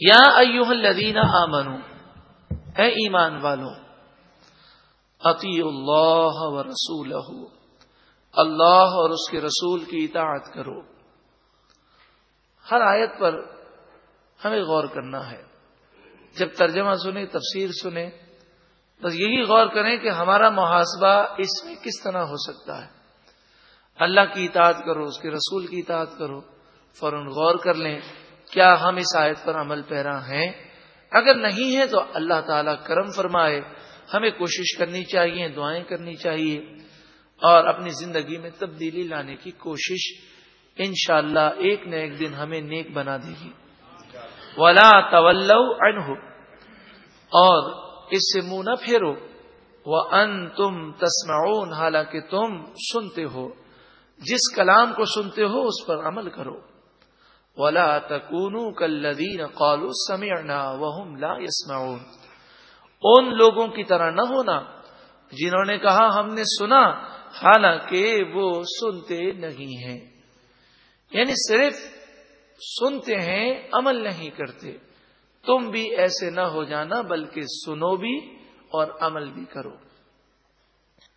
یا ایوہ الذین آمنو، اے ایمان والو عطی اللہ و رسول اللہ اور اس کے رسول کی اطاعت کرو۔ ہر آیت پر ہمیں غور کرنا ہے۔ جب ترجمہ سنیں، تفسیر سنیں، بس یہی غور کریں کہ ہمارا محاسبہ اس میں کس طرح ہو سکتا ہے۔ اللہ کی اطاعت کرو، اس کے رسول کی اطاعت کرو، فوراً غور کر لیں۔ کیا ہم اس آیت پر عمل پیرا ہیں؟ اگر نہیں ہے تو اللہ تعالی کرم فرمائے، ہمیں کوشش کرنی چاہیے، دعائیں کرنی چاہیے، اور اپنی زندگی میں تبدیلی لانے کی کوشش انشاءاللہ اللہ ایک نہ ایک دن ہمیں نیک بنا دے گی۔ ولا طول اور اس سے منہ نہ پھیرو۔ وہ ان تم تسمعون، حالانکہ تم سنتے ہو۔ جس کلام کو سنتے ہو، اس پر عمل کرو۔ ولا تکون کلین قالو سمعنا وهم لا يسمعون۔ ان لوگوں کی طرح نہ ہونا جنہوں نے کہا ہم نے سنا، حالانکہ وہ سنتے نہیں ہیں۔ یعنی صرف سنتے ہیں، عمل نہیں کرتے۔ تم بھی ایسے نہ ہو جانا، بلکہ سنو بھی اور عمل بھی کرو۔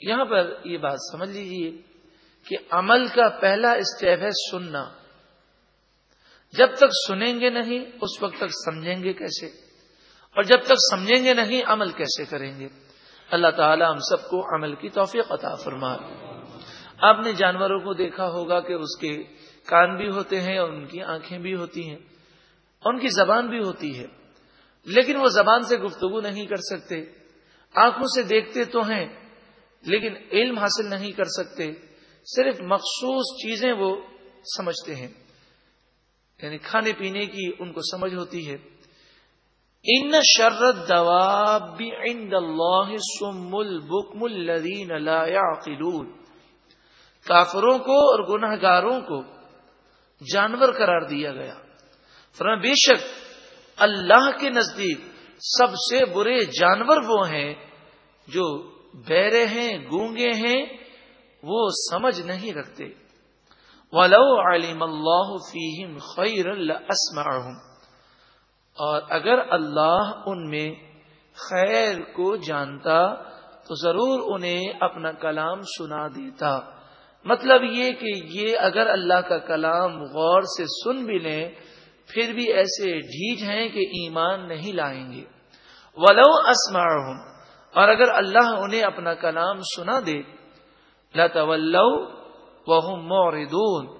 یہاں پر یہ بات سمجھ لیجیے کہ عمل کا پہلا اسٹیپ ہے سننا۔ جب تک سنیں گے نہیں، اس وقت تک سمجھیں گے کیسے؟ اور جب تک سمجھیں گے نہیں، عمل کیسے کریں گے؟ اللہ تعالی ہم سب کو عمل کی توفیق عطا فرما۔ آپ نے جانوروں کو دیکھا ہوگا کہ اس کے کان بھی ہوتے ہیں اور ان کی آنکھیں بھی ہوتی ہیں اور ان کی زبان بھی ہوتی ہے، لیکن وہ زبان سے گفتگو نہیں کر سکتے۔ آنکھوں سے دیکھتے تو ہیں، لیکن علم حاصل نہیں کر سکتے۔ صرف مخصوص چیزیں وہ سمجھتے ہیں۔ یعنی کھانے پینے کی ان کو سمجھ ہوتی ہے۔ ان شرط کافروں کو اور گناہ گاروں کو جانور قرار دیا گیا۔ فرما، بے شک اللہ کے نزدیک سب سے برے جانور وہ ہیں جو بہرے ہیں، گونگے ہیں، وہ سمجھ نہیں رکھتے۔ ولو علم اللہ فیم خیر اور اگر اللہ ان میں خیر کو جانتا، تو ضرور انہیں اپنا کلام سنا دیتا۔ مطلب یہ کہ یہ اگر اللہ کا کلام غور سے سن بھی لیں، پھر بھی ایسے ڈھیج ہیں کہ ایمان نہیں لائیں گے۔ ولو اسما اور اگر اللہ انہیں اپنا کلام سنا دے، لتولوا وهم موردون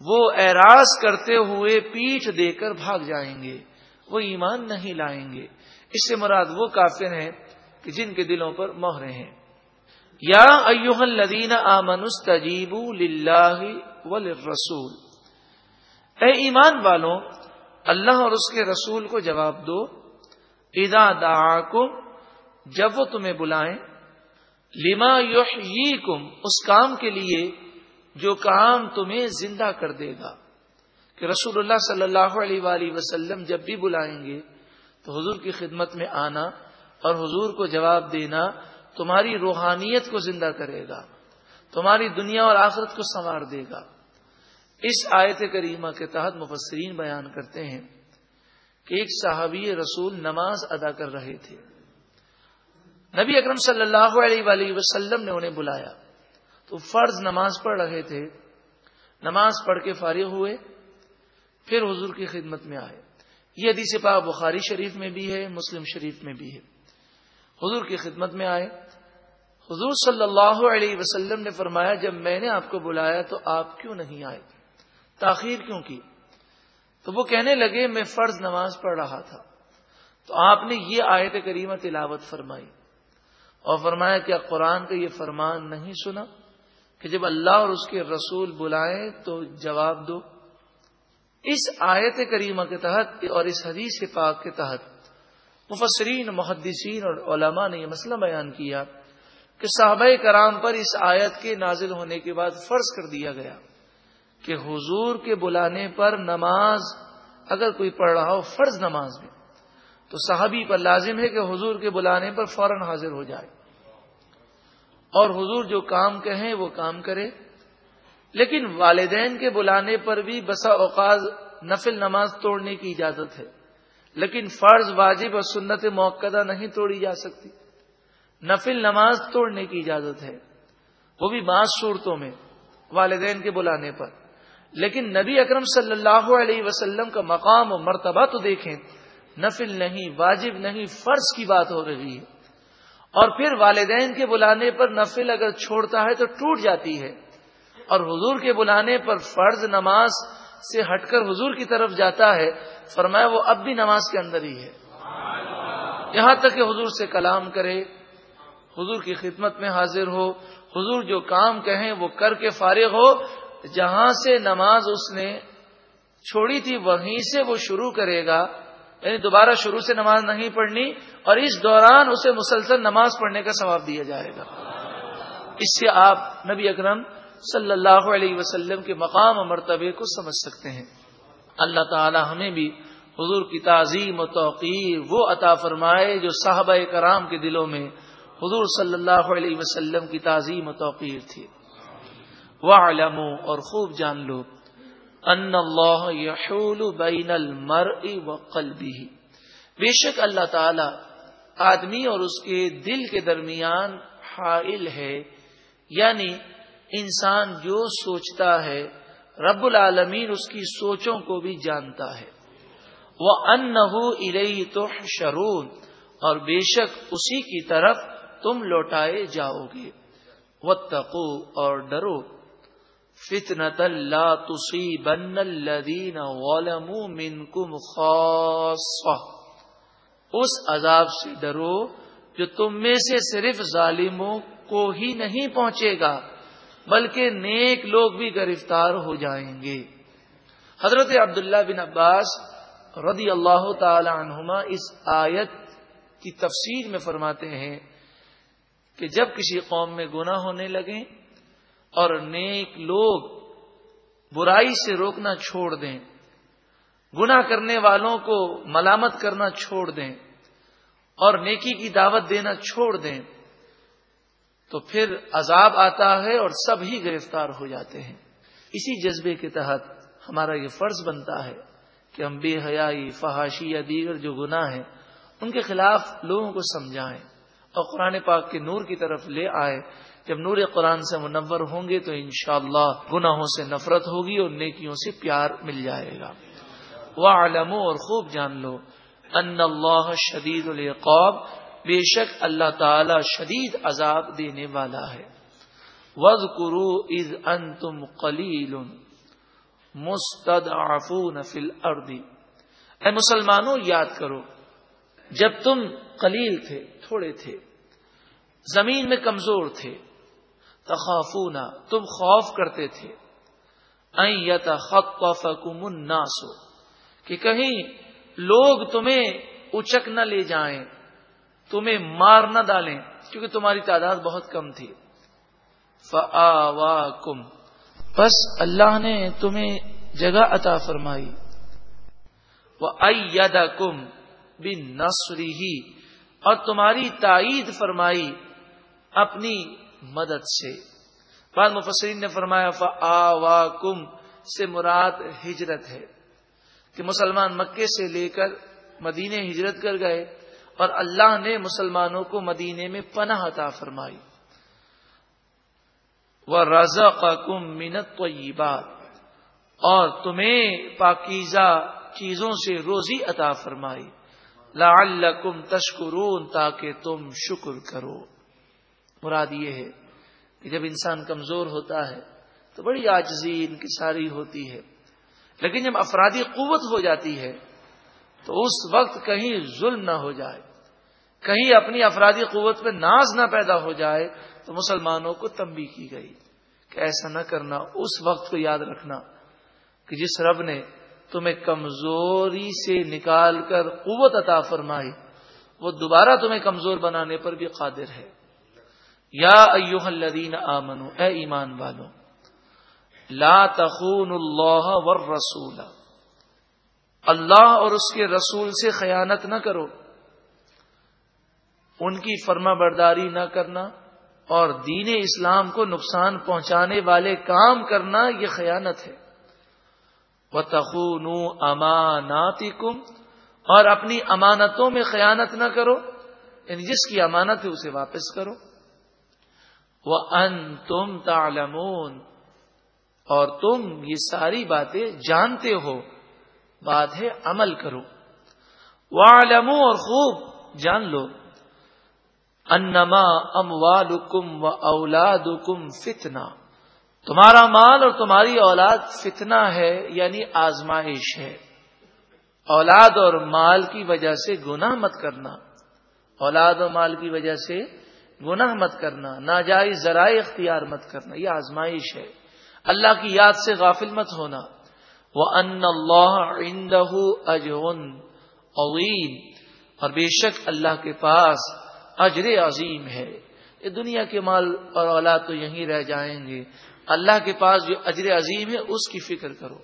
وہ اعراض کرتے ہوئے پیٹھ دے کر بھاگ جائیں گے، وہ ایمان نہیں لائیں گے۔ اس سے مراد وہ کافر ہیں کہ جن کے دلوں پر مہرے ہیں۔ یا ایوہ الذین آمنوا استجیبوا للہ وللرسول اے ایمان والوں، اللہ اور اس کے رسول کو جواب دو۔ ادا دعاکم، جب وہ تمہیں بلائیں، لما یحییکم، اس کام کے لیے جو کام تمہیں زندہ کر دے گا۔ کہ رسول اللہ صلی اللہ علیہ وآلہ وسلم جب بھی بلائیں گے، تو حضور کی خدمت میں آنا اور حضور کو جواب دینا تمہاری روحانیت کو زندہ کرے گا، تمہاری دنیا اور آخرت کو سنوار دے گا۔ اس آیت کریمہ کے تحت مفسرین بیان کرتے ہیں کہ ایک صحابی رسول نماز ادا کر رہے تھے۔ نبی اکرم صلی اللہ علیہ وآلہ وسلم نے انہیں بلایا۔ تو فرض نماز پڑھ رہے تھے، نماز پڑھ کے فارغ ہوئے، پھر حضور کی خدمت میں آئے۔ یہ حدیث پاک بخاری شریف میں بھی ہے، مسلم شریف میں بھی ہے۔ حضور کی خدمت میں آئے۔ حضور صلی اللہ علیہ وسلم نے فرمایا، جب میں نے آپ کو بلایا تو آپ کیوں نہیں آئے؟ تاخیر کیوں کی؟ تو وہ کہنے لگے، میں فرض نماز پڑھ رہا تھا۔ تو آپ نے یہ آیت کریمہ تلاوت فرمائی۔ اور فرمایا کیا قرآن کا یہ فرمان نہیں سنا۔ کہ جب اللہ اور اس کے رسول بلائیں تو جواب دو۔ اس آیت کریمہ کے تحت اور اس حدیث پاک کے تحت مفسرین، محدثین اور علماء نے یہ مسئلہ بیان کیا کہ صحابہ کرام پر اس آیت کے نازل ہونے کے بعد فرض کر دیا گیا کہ حضور کے بلانے پر نماز، اگر کوئی پڑھ رہا ہو، فرض نماز میں۔ تو صحابی پر لازم ہے کہ حضور کے بلانے پر فوراً حاضر ہو جائے۔ اور حضور جو کام کہیں وہ کام کرے۔ لیکن والدین کے بلانے پر بھی بسا اوقات نفل نماز توڑنے کی اجازت ہے۔ لیکن فرض واجب اور سنت موقع نہیں توڑی جا سکتی۔ نفل نماز توڑنے کی اجازت ہے۔ وہ بھی بعض صورتوں میں والدین کے بلانے پر۔ لیکن نبی اکرم صلی اللہ علیہ وسلم کا مقام و مرتبہ تو دیکھیں۔ نفل نہیں، واجب نہیں، فرض کی بات ہو رہی ہے۔ اور پھر والدین کے بلانے پر نفل اگر چھوڑتا ہے تو ٹوٹ جاتی ہے۔ اور حضور کے بلانے پر فرض نماز سے ہٹ کر حضور کی طرف جاتا ہے۔ فرمایا وہ اب بھی نماز کے اندر ہی ہے۔ یہاں تک کہ حضور سے کلام کرے، حضور کی خدمت میں حاضر ہو، حضور جو کام کہیں وہ کر کے فارغ ہو۔ جہاں سے نماز اس نے چھوڑی تھی، وہیں سے وہ شروع کرے گا۔ یعنی دوبارہ شروع سے نماز نہیں پڑھنی اور اس دوران اسے مسلسل نماز پڑھنے کا ثواب دیا جائے گا۔ اس سے آپ نبی اکرم صلی اللہ علیہ وسلم کے مقام و مرتبے کو سمجھ سکتے ہیں۔ اللہ تعالی ہمیں بھی حضور کی تعظیم و توقیر وہ عطا فرمائے جو صحابہ کرام کے دلوں میں حضور صلی اللہ علیہ وسلم کی تعظیم و توقیر تھی۔ وہ اور خوب جان لو۔ ان اللہ یحول بین المر و بے شک اللہ تعالی آدمی اور اس کے دل کے درمیان حائل ہے یعنی انسان جو سوچتا ہے، رب العالمین اس کی سوچوں کو بھی جانتا ہے۔ وہ ان نہ تو شرون اور بے شک اسی کی طرف تم لوٹائے جاؤ گے۔ وہ اور ڈرو۔ فتنت اللہ تسی بن الدین من کم اس عذاب سے ڈرو جو تم میں سے صرف ظالموں کو ہی نہیں پہنچے گا، بلکہ نیک لوگ بھی گرفتار ہو جائیں گے۔ حضرت عبداللہ بن عباس رضی اللہ تعالی عنہما اس آیت کی تفسیر میں فرماتے ہیں کہ جب کسی قوم میں گناہ ہونے لگیں اور نیک لوگ برائی سے روکنا چھوڑ دیں۔ گناہ کرنے والوں کو ملامت کرنا چھوڑ دیں اور نیکی کی دعوت دینا چھوڑ دیں تو پھر عذاب آتا ہے اور سب ہی گرفتار ہو جاتے ہیں۔ اسی جذبے کے تحت ہمارا یہ فرض بنتا ہے کہ ہم بے حیائی، فحاشی یا دیگر جو گناہ ہیں، ان کے خلاف لوگوں کو سمجھائیں اور قرآن پاک کے نور کی طرف لے آئے جب نور قرآن سے منور ہوں گے تو انشاءاللہ گناہوں سے نفرت ہوگی اور نیکیوں سے پیار مل جائے گا۔ وہ اور خوب جان لو ان اللہ شدید القاب بے شک اللہ تعالی شدید عذاب دینے والا ہے۔ وز کرو از ان تم کلیل مستد فل اردی اے مسلمانوں، یاد کرو، جب تم قلیل تھے، تھوڑے تھے، زمین میں کمزور تھے تخافونا، تم خوف کرتے تھے۔ خطفکم الناس، کہ کہیں لوگ تمہیں اچک نہ لے جائیں، تمہیں مار نہ ڈالیں، کیونکہ تمہاری تعداد بہت کم تھی۔ کم بس اللہ نے تمہیں جگہ عطا فرمائی۔ وہ کم ہی اور تمہاری تائید فرمائی، اپنی مدد سے۔ بعد مفسرین نے فرمایا، فا کم سے مراد ہجرت ہے۔ کہ مسلمان مکے سے لے کر مدینے ہجرت کر گئے اور اللہ نے مسلمانوں کو مدینے میں پناہ عطا فرمائی۔ وہ رضا کا کم منت اور تمہیں پاکیزہ چیزوں سے روزی عطا فرمائی۔ لعلکم تشکرون تاکہ تم شکر کرو۔ مراد یہ ہے کہ جب انسان کمزور ہوتا ہے تو بڑی آجزی ان کی ساری ہوتی ہے۔ لیکن جب افرادی قوت ہو جاتی ہے تو اس وقت کہیں ظلم نہ ہو جائے، کہیں اپنی افرادی قوت پہ ناز نہ پیدا ہو جائے تو مسلمانوں کو تمبی کی گئی کہ ایسا نہ کرنا، اس وقت کو یاد رکھنا کہ جس رب نے تمہیں کمزوری سے نکال کر قوت عطا فرمائی، وہ دوبارہ تمہیں کمزور بنانے پر بھی قادر ہے۔ یا ایوہ الذین آمنو، اے ایمان والو، لا تخون اللہ والرسول. اللہ اور اس کے رسول سے خیانت نہ کرو، ان کی فرما برداری نہ کرنا اور دین اسلام کو نقصان پہنچانے والے کام کرنا، یہ خیانت ہے۔ وہ تخون اماناتی کم اور اپنی امانتوں میں خیانت نہ کرو یعنی جس کی امانت ہے اسے واپس کرو۔ وہ ان تم تالمون اور تم یہ ساری باتیں جانتے ہو۔ بات ہے عمل کرو۔ وہ اور خوب جان لو۔ انما اموالکم و اولادکم فتنہ تمہارا مال اور تمہاری اولاد فتنہ ہے یعنی آزمائش ہے۔ اولاد اور مال کی وجہ سے گناہ مت کرنا۔ اولاد اور مال کی وجہ سے گناہ مت کرنا، ناجائز ذرائع اختیار مت کرنا، یہ آزمائش ہے۔ اللہ کی یاد سے غافل مت ہونا۔ وہ ان اللہ اجن اوین اور بے شک اللہ کے پاس اجر عظیم ہے۔ یہ دنیا کے مال اور اولاد تو یہیں رہ جائیں گے۔ اللہ کے پاس جو اجر عظیم ہے، اس کی فکر کرو۔